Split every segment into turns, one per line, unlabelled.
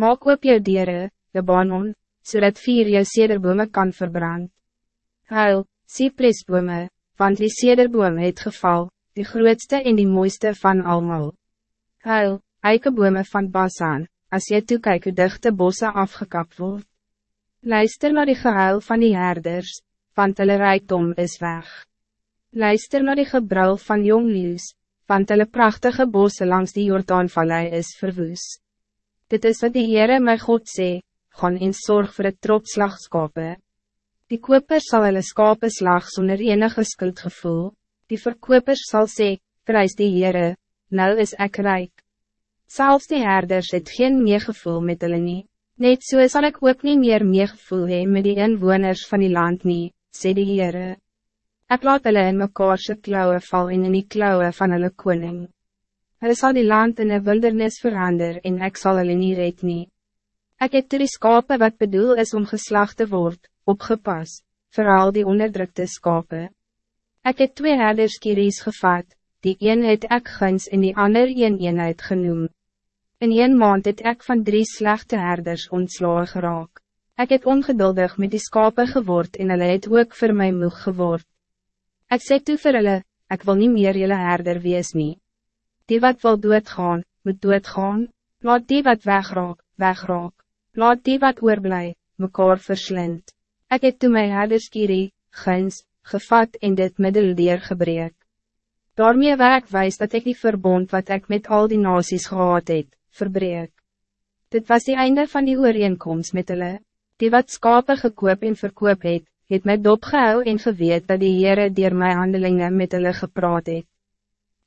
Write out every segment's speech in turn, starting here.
Maak op jou dieren, de banon, zodat vier jou sederbome kan verbrand. Huil, cypresbome, want die sederboom het geval, die grootste en die mooiste van allemaal. Huil, eikebome van Basan, als jy toekyk hoe dichte bosse afgekapt wordt. Luister naar die gehuil van die herders, want hulle rijkdom is weg. Luister naar die gebrul van jong leeuws, want hulle prachtige bosse langs die Jordaanvallei is verwoes. Dit is wat die Heere my God sê, gaan in zorg voor het trop slagskape. Die kopers zal hulle skape slag sonder enige skuldgevoel. Die verkopers zal sê, prijs die Heere, nou is ek rijk. Zelfs die herders het geen meegevoel met hulle nie. Net so sal ek ook nie meer meegevoel hee met die inwoners van die land nie, sê die Heere. Ek laat hulle in mekaarse klauwe val en in die klauwe van hulle koning. Hulle sal die land in een wildernis verander en ek sal hulle nie red nie. Ek het die skape wat bedoel is om geslacht te word, opgepas, vooral die onderdrukte skape. Ek het twee herders kiries gevat, die een het ek guns en die ander een eenheid genoemd. In een maand het ik van drie slechte herders ontslaan geraak. Ik het ongeduldig met die skape geword en hulle het ook voor mij moeg geword. Ik sê toe vir hulle, ek wil niet meer jullie herder wees nie. Die wat wil doodgaan, moet doodgaan, laat die wat wegraak, wegraak, laat die wat oorblij, mekaar verslind. Ik het toe my herderskierie, guns, gevat en dit middeldeer gebreek. Daarmee wil ek wijs dat ik die verbond wat ik met al die nasies gehad het, verbreek. Dit was die einde van die ooreenkomst met hulle, die wat skape gekoop en verkoop het, het my dopgehou en geweet dat die Heere dier my handelingen met hulle gepraat het.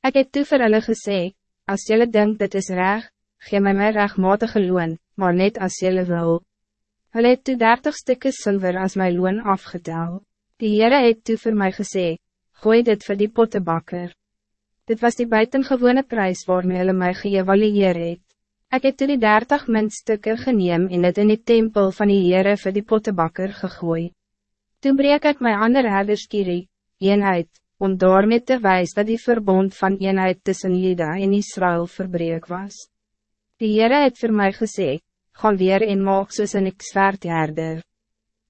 Ek het toe vir hulle gesê, as julle denkt dit is reg, gee my my rechtmatige loon, maar net as julle wil. Hulle het toe dertig stukken zilver als my loon afgetel. Die Heere het toe vir my gesê, gooi dit vir die pottebakker. Dit was die buitengewone prijs waarmee hulle my geëvalueer het. Ik heb toen die dertig muntstukken geneem en het in die tempel van die Heere vir die pottebakker gegooi. Toen breek ik mijn andere herderskierie, eenheid, om daarmee te wijs dat die verbond van eenheid tussen Juda en Israël verbreek was. Die Heere het voor mij gesê, gaan weer en maak soos een eksvert herder.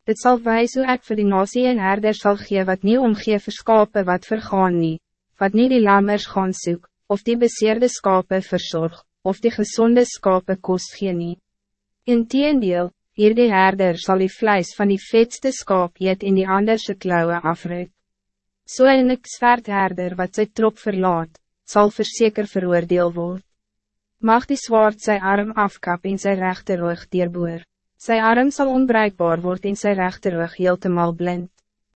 Dit zal wijs hoe ek vir die nasie en herder sal gee wat nie omgee vir skape wat vergaan nie, wat nie die lammers gaan soek, of die beseerde skape verzorg, of die gezonde skape kost gee nie. In teendeel, hier die herder sal die vlijs van die vetste skaap eet in die anderse klauwe afruk. So een eksvert herder wat sy trop verlaat, zal verzeker veroordeel word. Mag die zwaard sy arm afkap en sy rechterrug deurboor. Sy arm zal onbruikbaar worden en sy rechterrug heeltemal blind.